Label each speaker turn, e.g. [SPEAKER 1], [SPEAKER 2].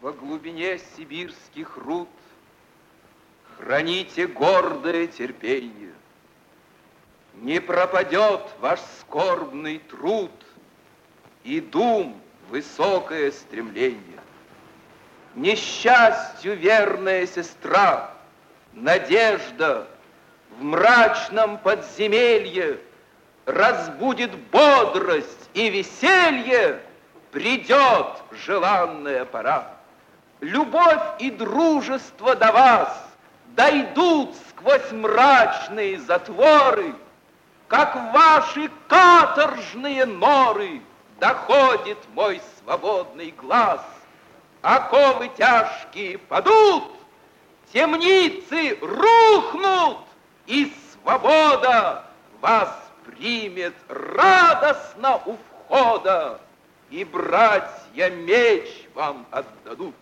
[SPEAKER 1] во глубине сибирских руд Храните гордое терпение. Не пропадет ваш скорбный труд И дум высокое стремление. Несчастью верная сестра, Надежда в мрачном подземелье Разбудит бодрость и веселье, Придет желанная пора. Любовь и дружество до вас Дойдут сквозь мрачные затворы, Как ваши каторжные норы Доходит мой свободный глаз. Оковы тяжкие падут, темницы рухнут, И свобода вас примет радостно у входа, И братья меч вам отдадут.